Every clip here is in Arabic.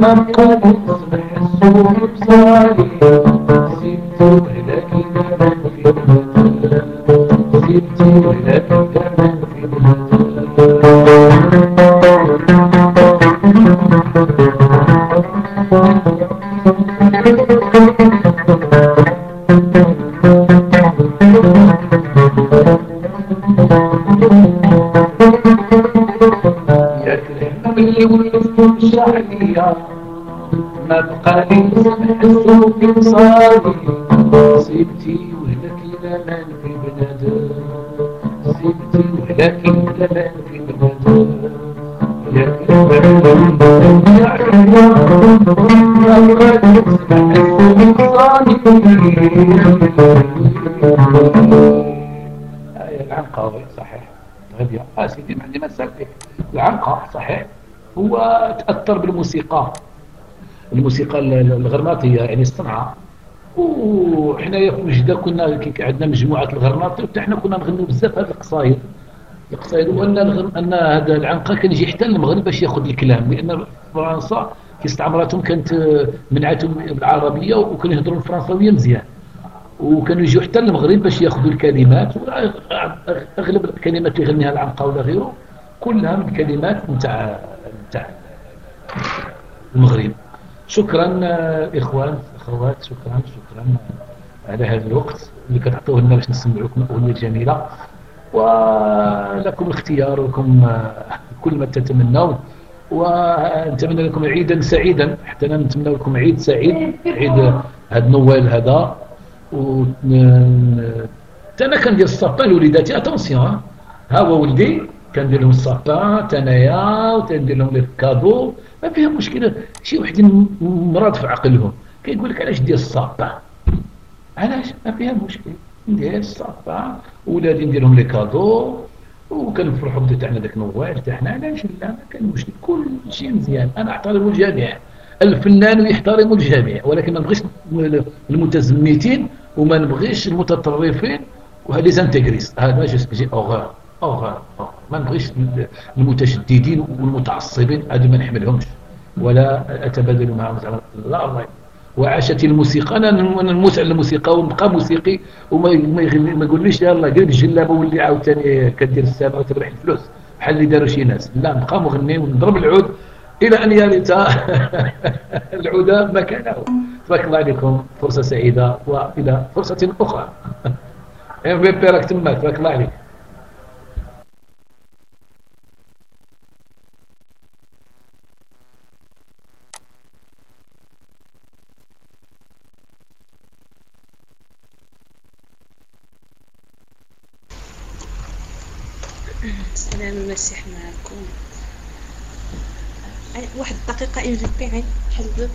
ما بقى يحسوا بصالي سبتي وهداك الأمان في سبتي وهداك الأمان في يا في بلادك سبتي ولك الأمان في بلادك يا كلام شعبية ما بقى لي حسوا في صادي آية العنقاوي صحيح غبية آه سيدي ما عندي ما صحيح. هو تأثر بالموسيقى. الموسيقى الغرناطية يعني الصنعة وحنايا في وجدة كنا عندنا مجموعة الغرناطي وحتى حنا كنا نغنيو بزاف هاد القصايد. القصايد وأن أن هذا العنقا كان يجي حتى المغرب باش ياخذ الكلام لأن فرنسا كي استعمرتهم كانت منعتهم بالعربية وكانوا يهضروا الفرنساوية مزيان. وكانوا يجوا حتى المغرب باش ياخذوا الكلمات أغلب الكلمات اللي يغنيها العنقا ولا غيره كلها من كلمات نتاع نتاع المغرب. شكرا إخوان أخوات شكرا شكرا على هذا الوقت اللي كتعطوه لنا باش نسمعوكم أغنية جميلة. ولكم الاختيار ولكم كل ما تتمنون. ونتمنى لكم عيدا سعيدا. حتى نتمنى لكم عيد سعيد. عيد هذا نويل هذا. و أنا كندير ال sapin لوليداتي. Attention ها هو ولدي. كندير لهم ال sapin تنايا وتندير لهم les cadeaux. ما فيها مشكلة. شي وحدين مراد في عقلهم. كيقول لك علاش دير ال sapin علاش؟ ما فيها مشكل ندير ال sapin ولادي ندير لهم les cadeaux. وكنفرحوا بدا تاعنا داك نوال تاعنا علاش لا؟ ما كان مشكل. كل شيء مزيان. أنا احترم الجميع. الفنان يحترم الجميع. ولكن ما نبغيش المتزمتين وما نبغيش المتطرفين. وهاد les intégristes هذا j'ai horreur horreur ما نبغيش المتشددين والمتعصبين هذو ما نحملهمش. ولا أتبادل معهم لا الله وعاشت الموسيقى. أنا نموت على الموسيقى ونبقى موسيقي. وما ما يقوليش يلا قلب الجلابه واللي عاوتاني كدير السابع وتربح الفلوس. بحال اللي داروا شي ناس. لا نبقى مغني ونضرب العود إلى أن يرث العود مكانه تبارك الله عليكم. فرصة سعيدة. وإلى فرصة أخرى. ام في بي راك تما تبارك الله عليك. سلام المسيح معكم واحد الدقيقة في بي عين حل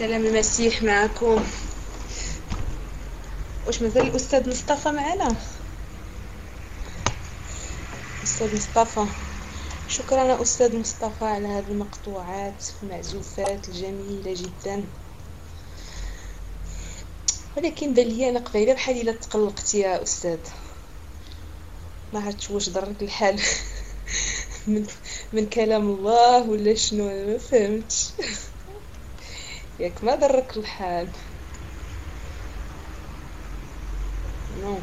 سلام المسيح معكم. واش مازال الأستاذ مصطفى معنا؟ أستاذ مصطفى. شكرا أستاذ مصطفى على هذه المقطوعات المعزوفات الجميلة جدا. ولكن بان لي أنا قبيلة بحال إلا تقلقت يا أستاذ. ما عرفتش واش ضرك الحال. من من كلام الله ولا شنو أنا ما فهمتش. ياك ما درك الحال. non.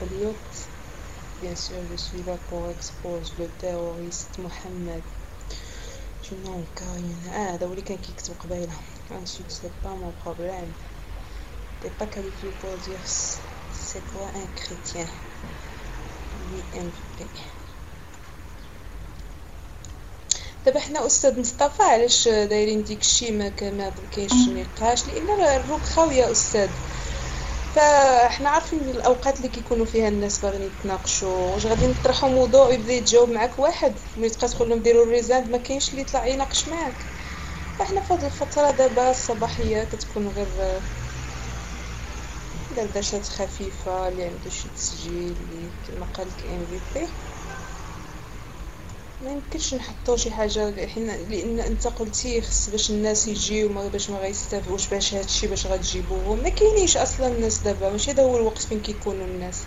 بليوت bien sûr je suis là pour exposer le terroriste محمد je non كاين آه هذا ولي كان كيكتب قبيله en soi c'est pas mon problème t'es pas qualifié pour dire c'est quoi un chrétien oui ان بي دابا حنا أستاذ مصطفى علاش دايرين ديك الشيء ما كاينش نقاش؟ لأن ال room خاويه أستاذ. فاحنا عارفين الأوقات اللي كيكونوا فيها الناس باغيين يتناقشوا. واش غادي نطرحوا موضوع ويبدا يتجاوب معاك واحد؟ ملي تبقى تقول لهم ديروا ال raise hand ما كاينش اللي يطلع يناقش معاك. فاحنا في هذه الفترة دابا الصباحية كتكون غير دردشات خفيفة اللي عنده شي تسجيل اللي كما قال لك MVP ما يمكنش نحطو شي حاجة حين لأن أنت قلتي خص باش الناس يجيو ما باش ما غيستافدوش باش هادشي باش غتجيبوه ما كاينينش أصلا الناس دابا ماشي هذا هو الوقت فين كيكونوا الناس.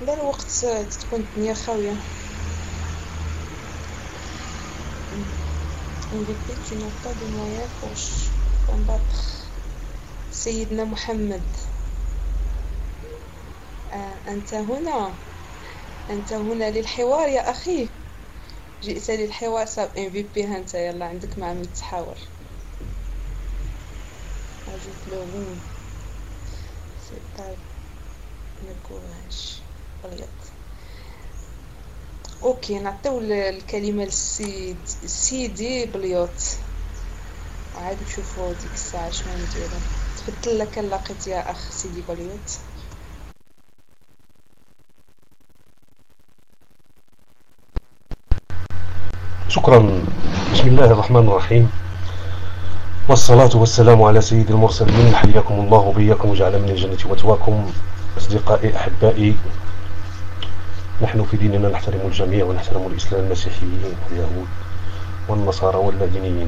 لا الوقت تكون الدنيا خاويه MVP tu n'as pas de moyens pour combattre. سيدنا محمد آه أنت هنا أنت هنا للحوار يا أخي. جئت للحوار صاب MVP هانت يلا عندك مع من تحاور. bon c'est pas encourageant أبيض OK نعطيو الكلمة للسيد سيدي بليوت. وعاد نشوفو ديك الساعة شنو نديرو. تبدل لك لقيت يا أخ سيدي بليوت. شكرا. بسم الله الرحمن الرحيم. والصلاة والسلام على سيد المرسلين. حياكم الله وبياكم وجعل من الجنة وتواكم. أصدقائي أحبائي نحن في ديننا نحترم الجميع ونحترم الإسلام المسيحيين واليهود والنصارى واللادينيين